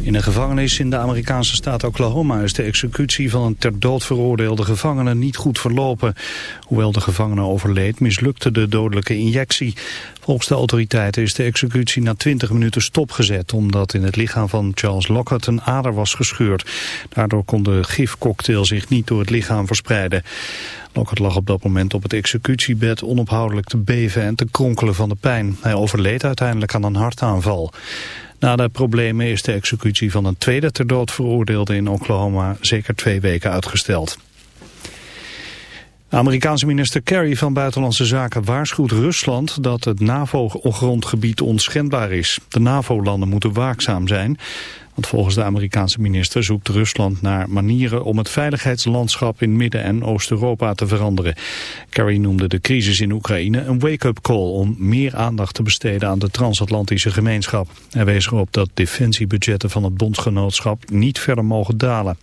In een gevangenis in de Amerikaanse staat Oklahoma is de executie van een ter dood veroordeelde gevangene niet goed verlopen. Hoewel de gevangene overleed mislukte de dodelijke injectie. Volgens de autoriteiten is de executie na 20 minuten stopgezet omdat in het lichaam van Charles Lockhart een ader was gescheurd. Daardoor kon de gifcocktail zich niet door het lichaam verspreiden. Lockhart lag op dat moment op het executiebed onophoudelijk te beven en te kronkelen van de pijn. Hij overleed uiteindelijk aan een hartaanval. Na de problemen is de executie van een tweede ter dood veroordeelde in Oklahoma zeker twee weken uitgesteld. Amerikaanse minister Kerry van Buitenlandse Zaken waarschuwt Rusland dat het NAVO-grondgebied onschendbaar is. De NAVO-landen moeten waakzaam zijn, want volgens de Amerikaanse minister zoekt Rusland naar manieren om het veiligheidslandschap in Midden- en Oost-Europa te veranderen. Kerry noemde de crisis in Oekraïne een wake-up call om meer aandacht te besteden aan de transatlantische gemeenschap. Hij wees erop dat defensiebudgetten van het bondgenootschap niet verder mogen dalen.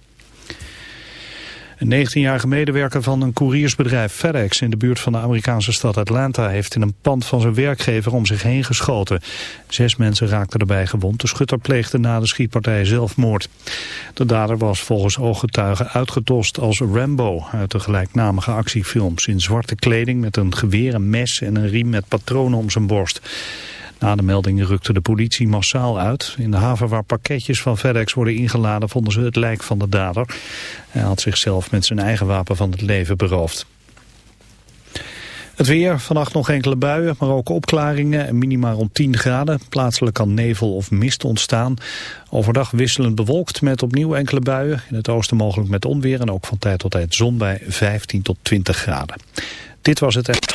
Een 19-jarige medewerker van een couriersbedrijf FedEx in de buurt van de Amerikaanse stad Atlanta heeft in een pand van zijn werkgever om zich heen geschoten. Zes mensen raakten erbij gewond. De schutter pleegde na de schietpartij zelfmoord. De dader was volgens ooggetuigen uitgedost als Rambo uit de gelijknamige actiefilms in zwarte kleding met een geweer, een mes en een riem met patronen om zijn borst. Na de melding rukte de politie massaal uit. In de haven waar pakketjes van FedEx worden ingeladen vonden ze het lijk van de dader. Hij had zichzelf met zijn eigen wapen van het leven beroofd. Het weer, vannacht nog enkele buien, maar ook opklaringen en minima rond 10 graden. Plaatselijk kan nevel of mist ontstaan. Overdag wisselend bewolkt met opnieuw enkele buien. In het oosten mogelijk met onweer en ook van tijd tot tijd zon bij 15 tot 20 graden. Dit was het.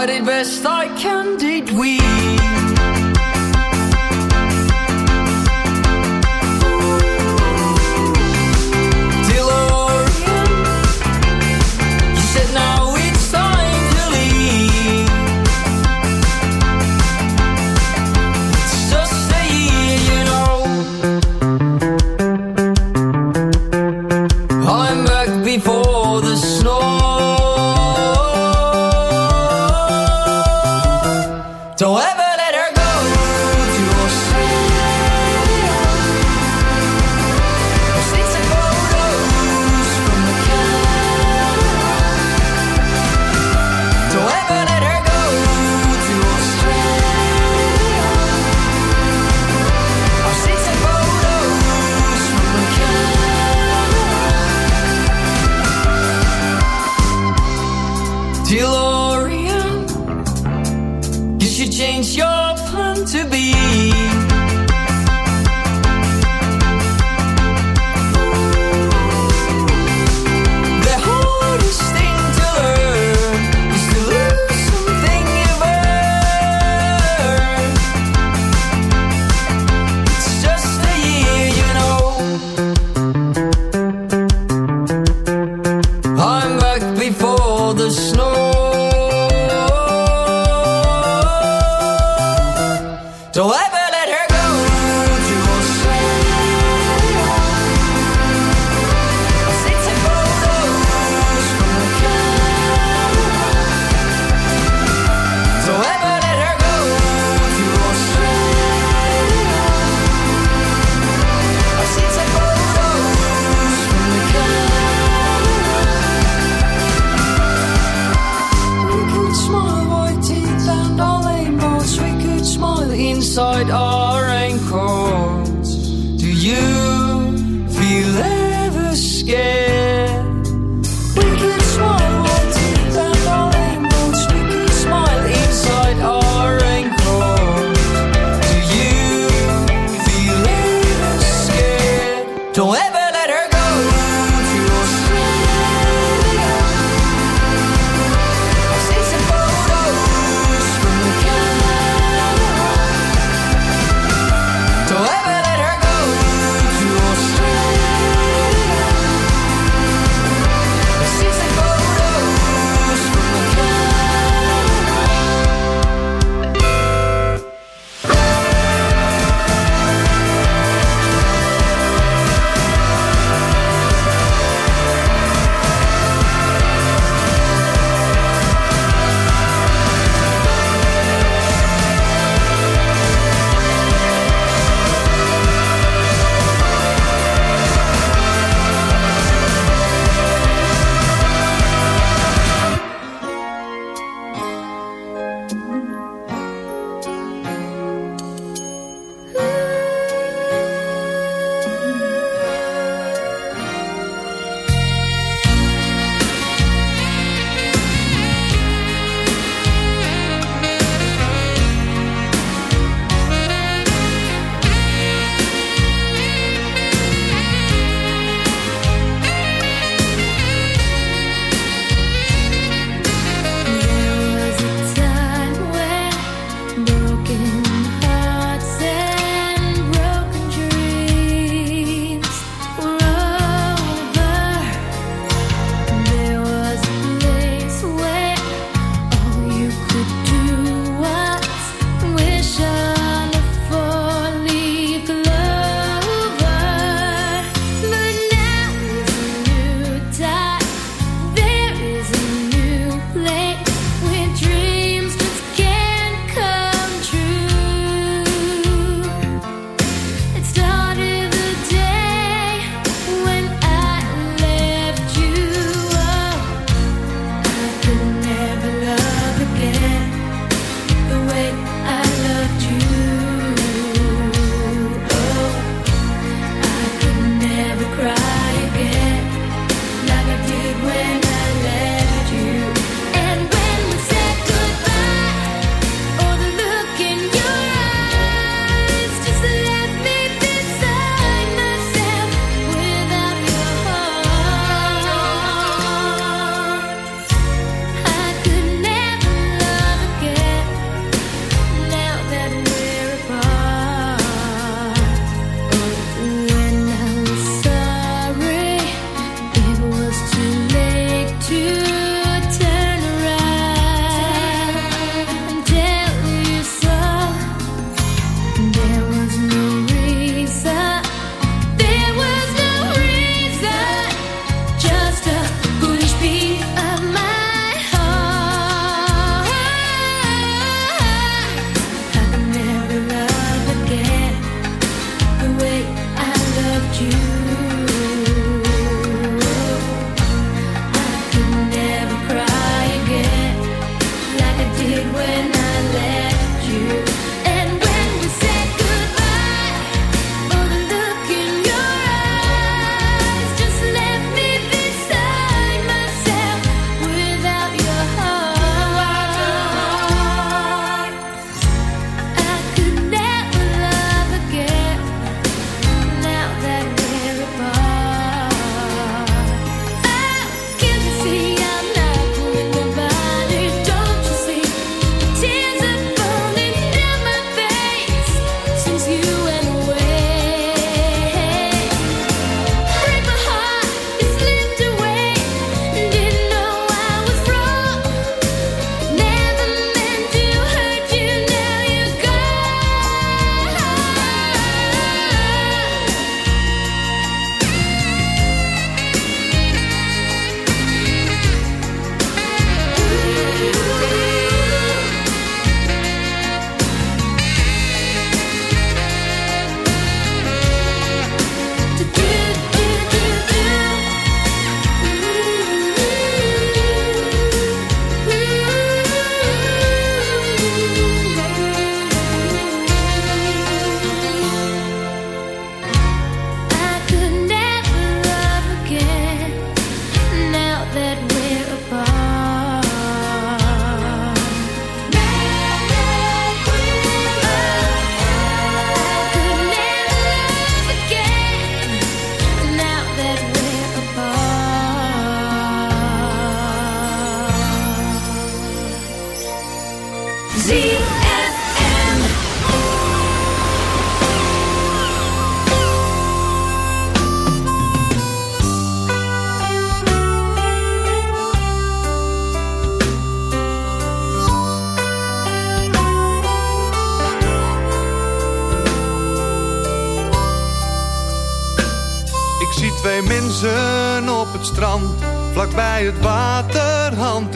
I did best I can, did we?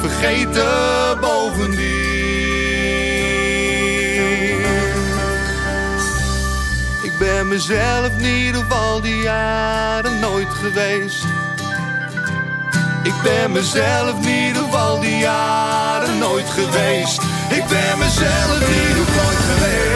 vergeten. Bovendien. Ik ben mezelf niet op al die jaren nooit geweest. Ik ben mezelf niet op al die jaren nooit geweest. Ik ben mezelf niet nooit geweest.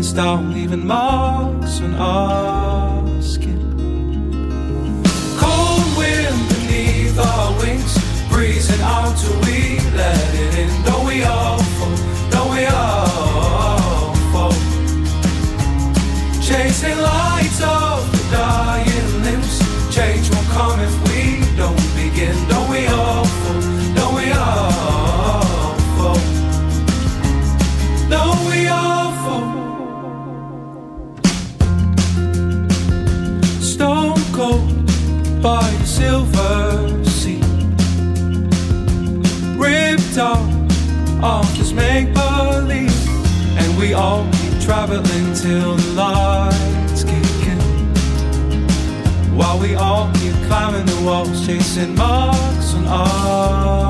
and start leaving marks. Till the lights kick in. While we all keep climbing the walls, chasing marks on our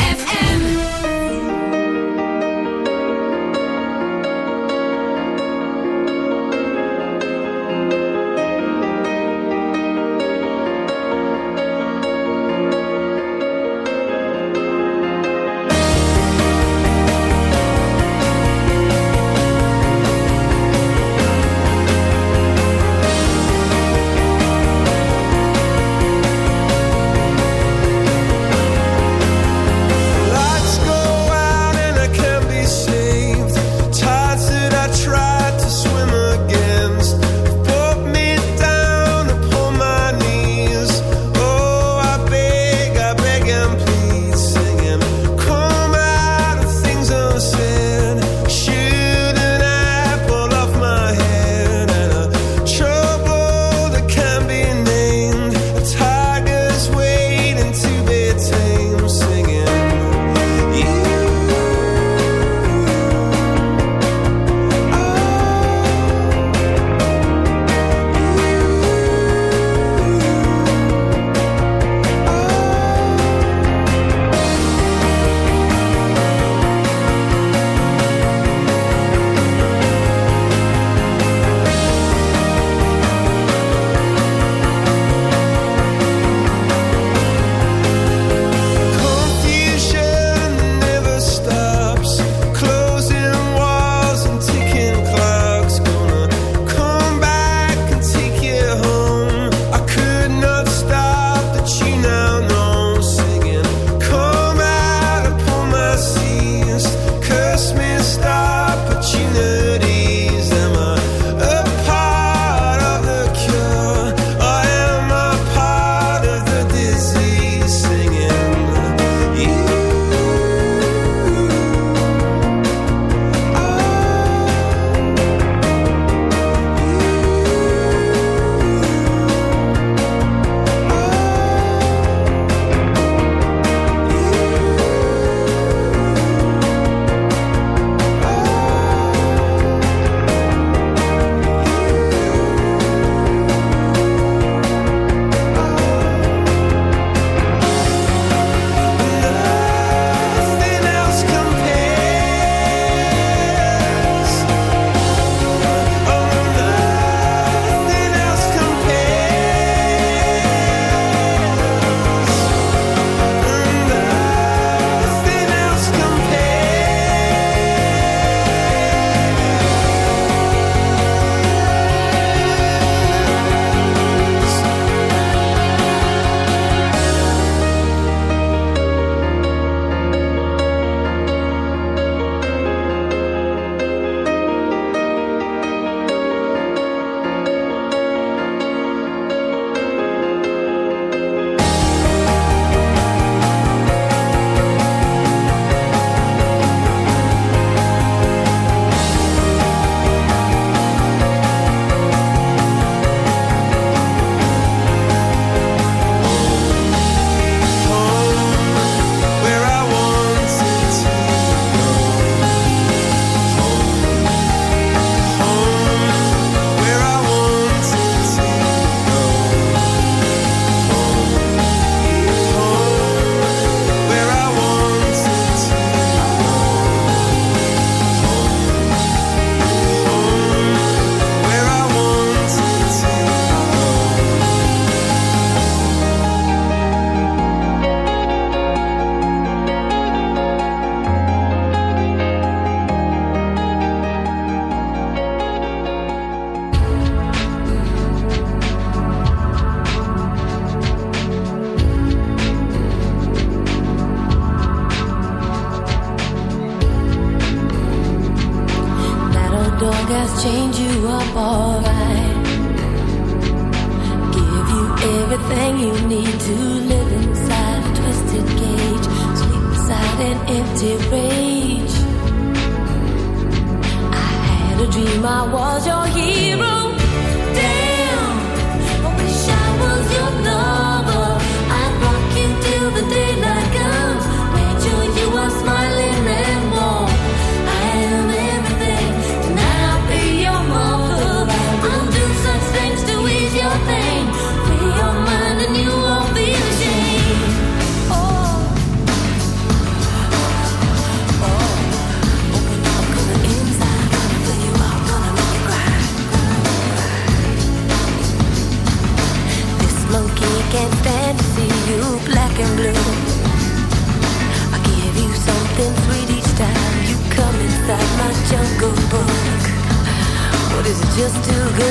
just too good.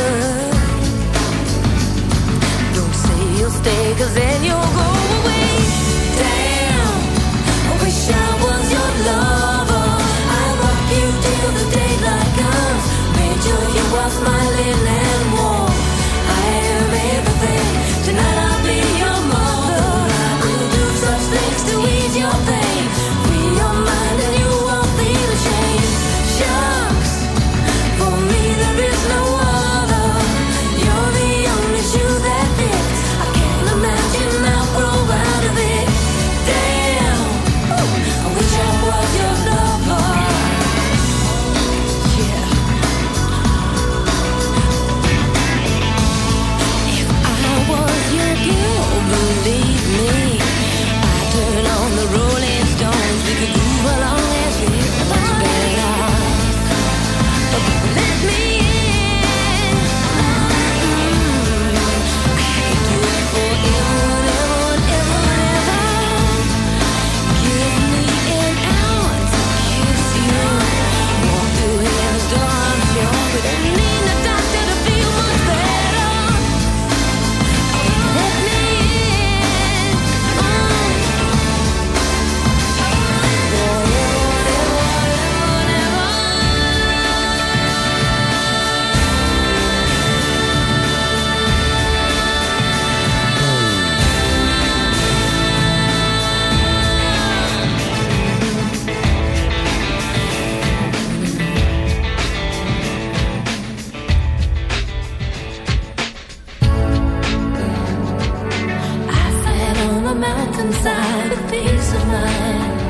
Mountainside, inside a peace of mind.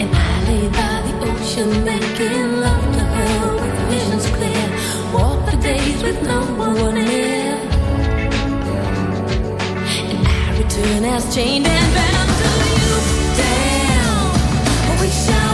And I lay by the ocean making love to her with visions clear. Walk the days with no one here. And I return as chained and bound to you. Damn, we shall.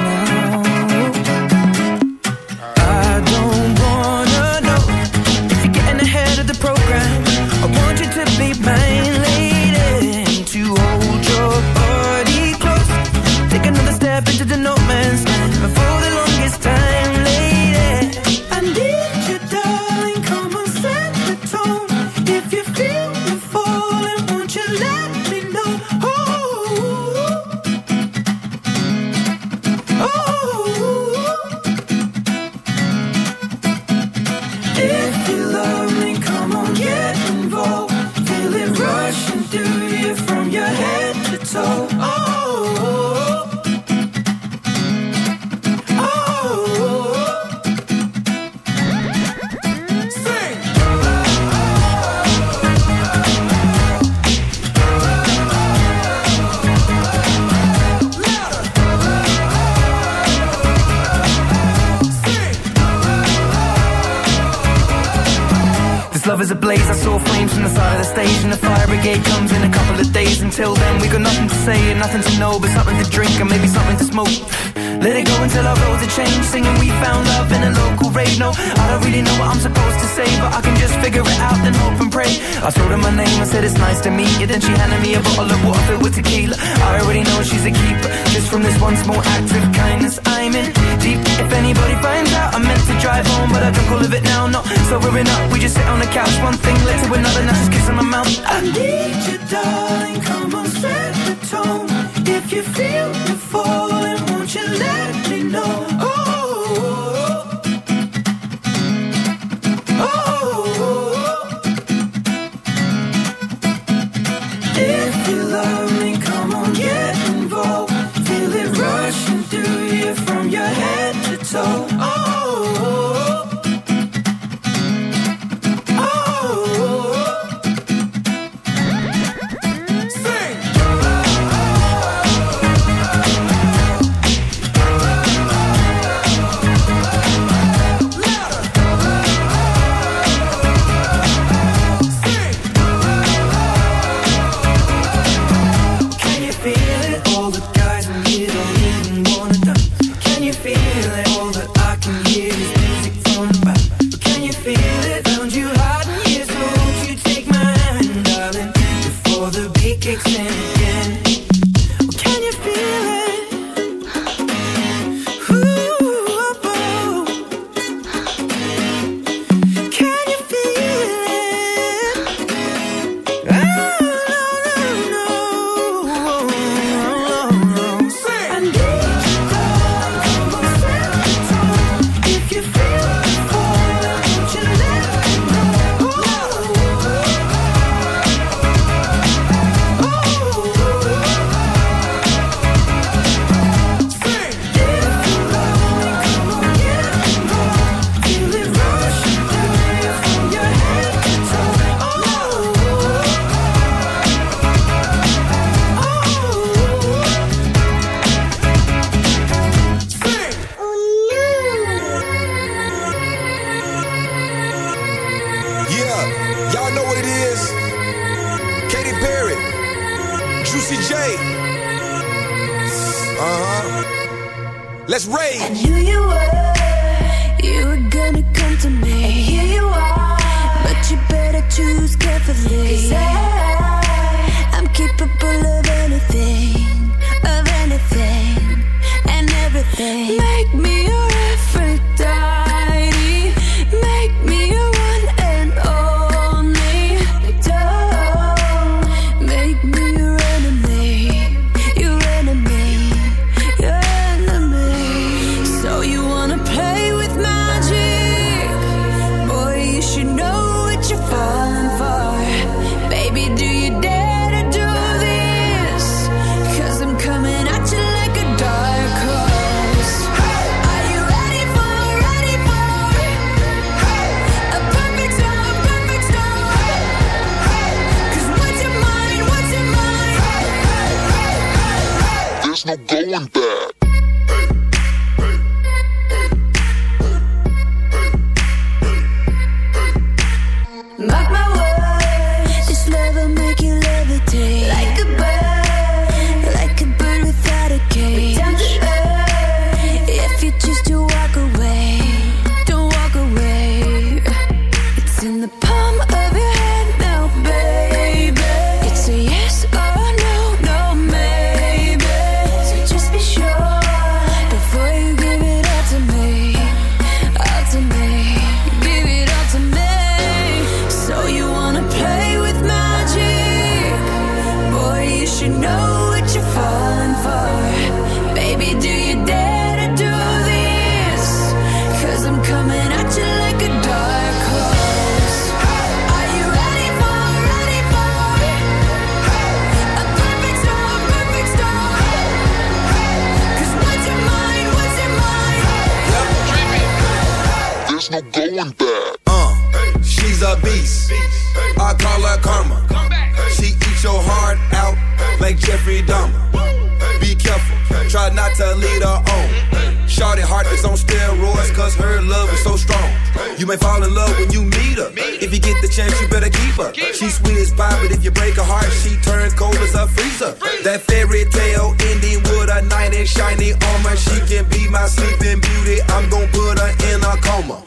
you meet her. If you get the chance, you better keep her. She sweet as pie, but if you break her heart, she turns cold as a freezer. That fairy tale ending with a knight in shiny armor. She can be my sleeping beauty. I'm gonna put her in a coma.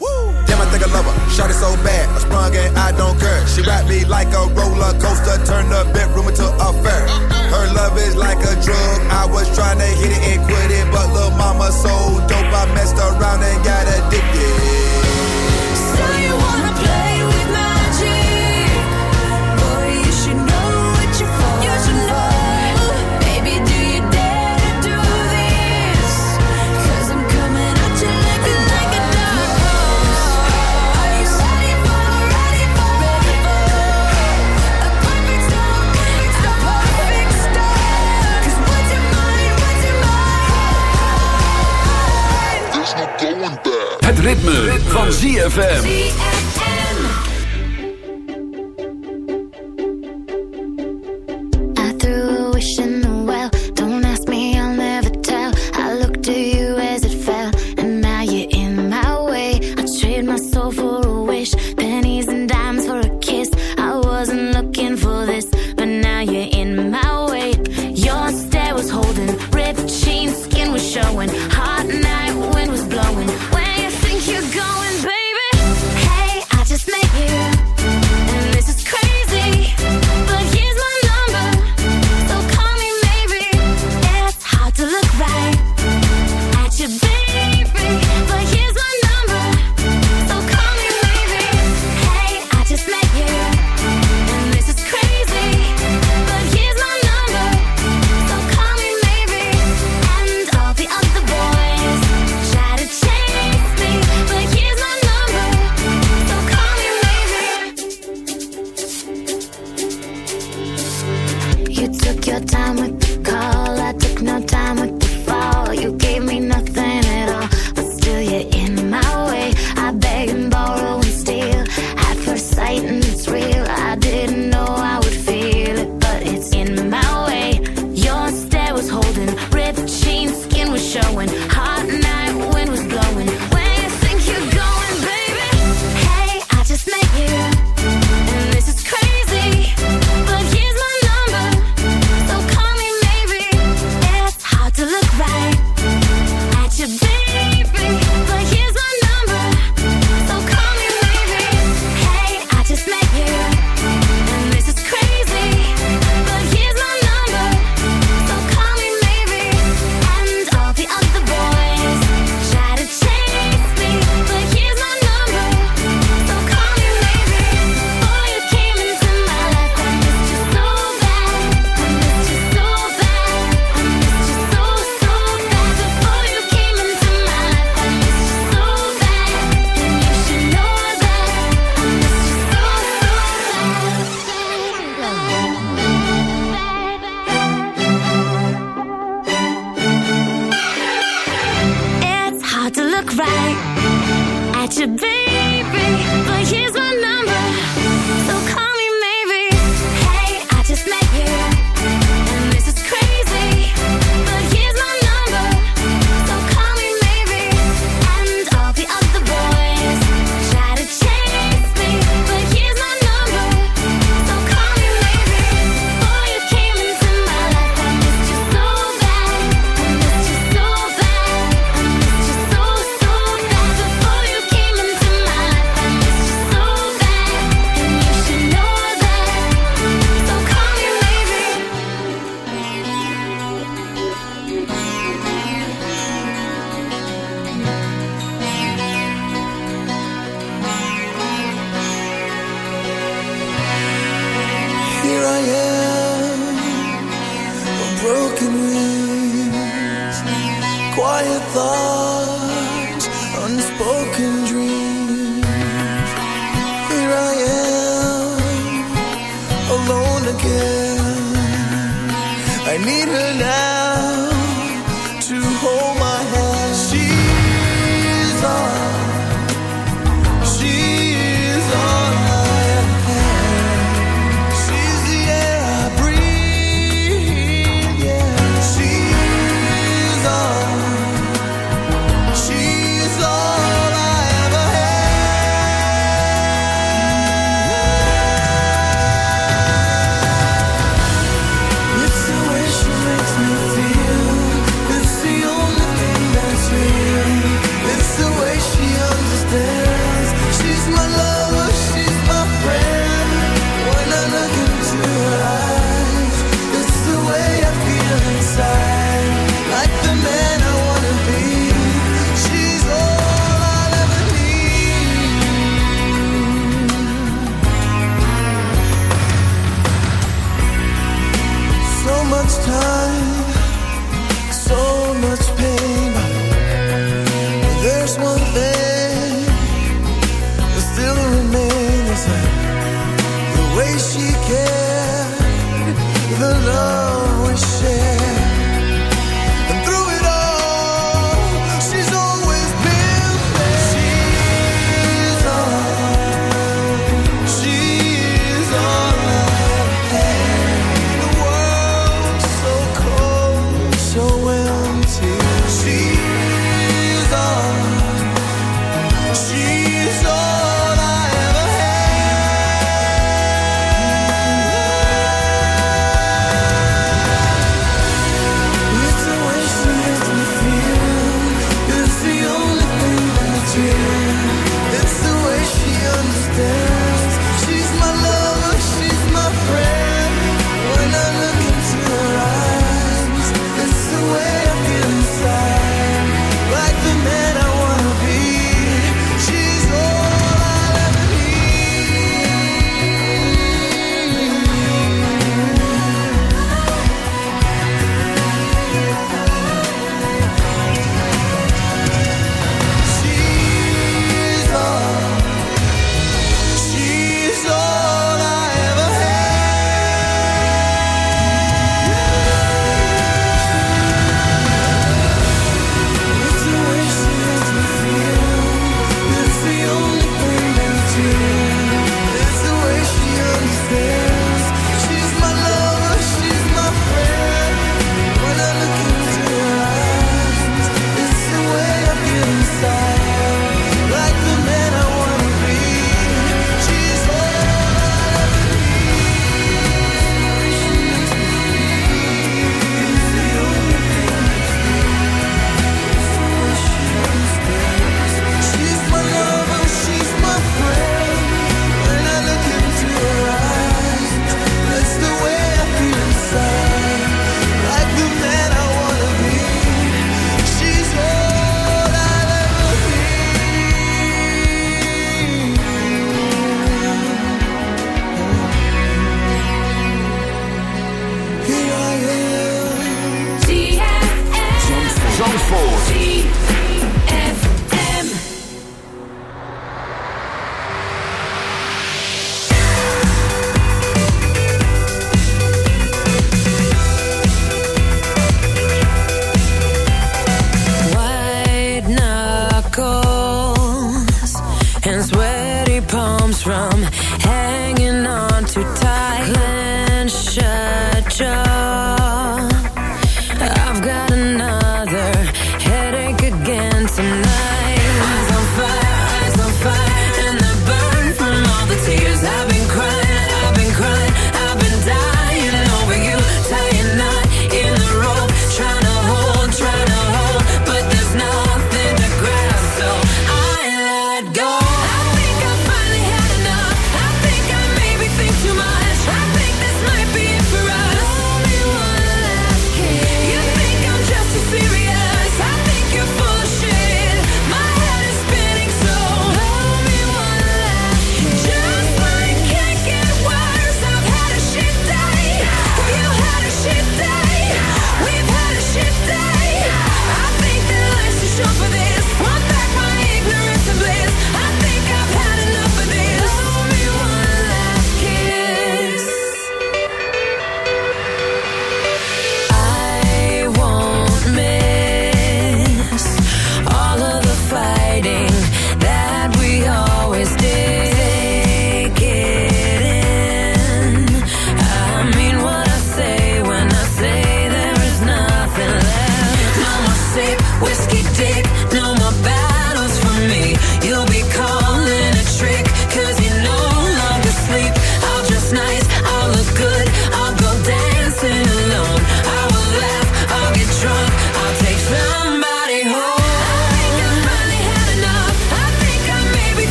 Damn, I think I love her. Shot it so bad, I sprung and I don't care. She wrapped me like a roller coaster, turned the bedroom into a fair. Her love is like a drug. I was trying to hit it and quit it, but little mama so dope, I messed around and got addicted. Het ritme, van ZFM.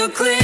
took clear.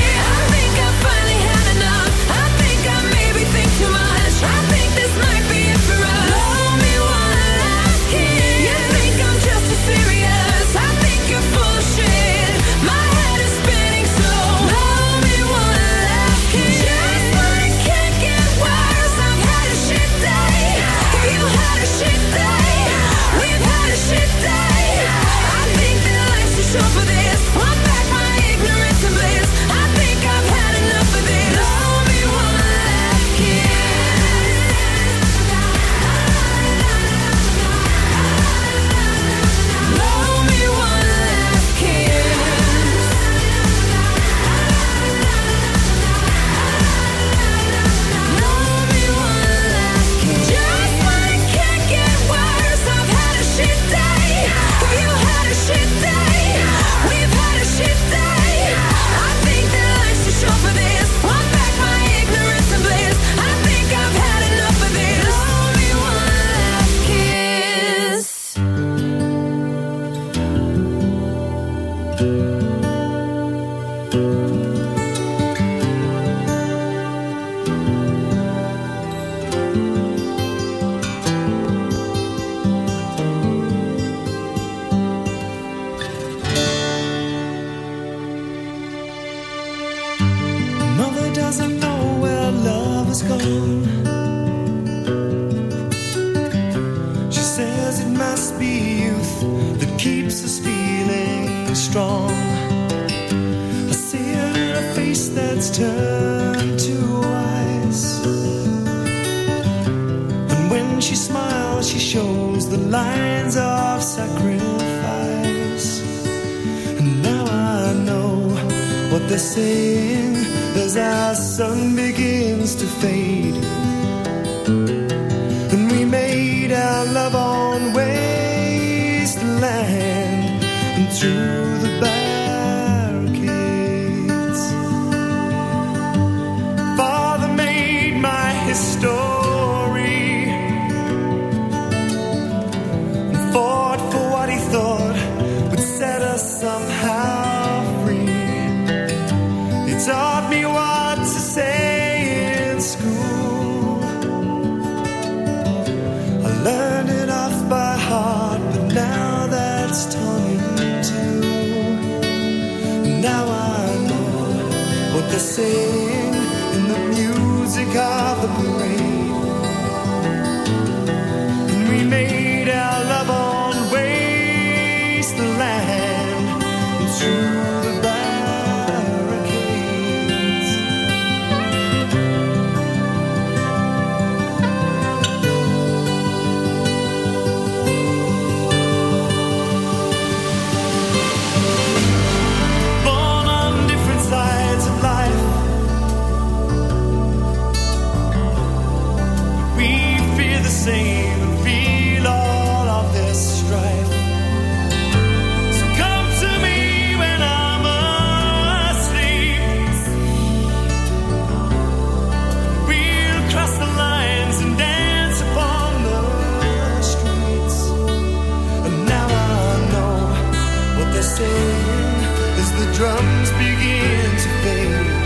When she smiles, she shows the lines of sacrifice. And now I know what they're saying as our sun begins to fade. say. drums begin to fade.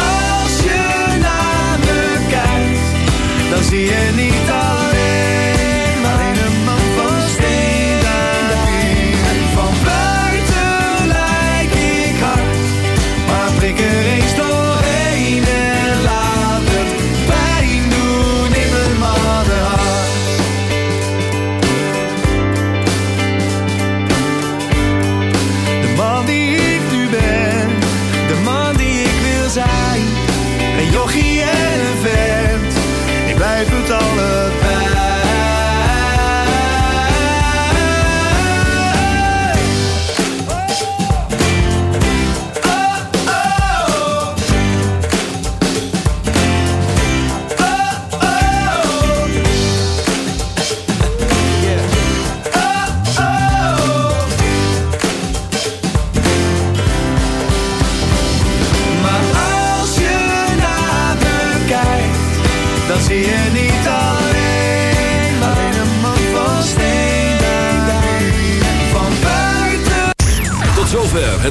zie je niet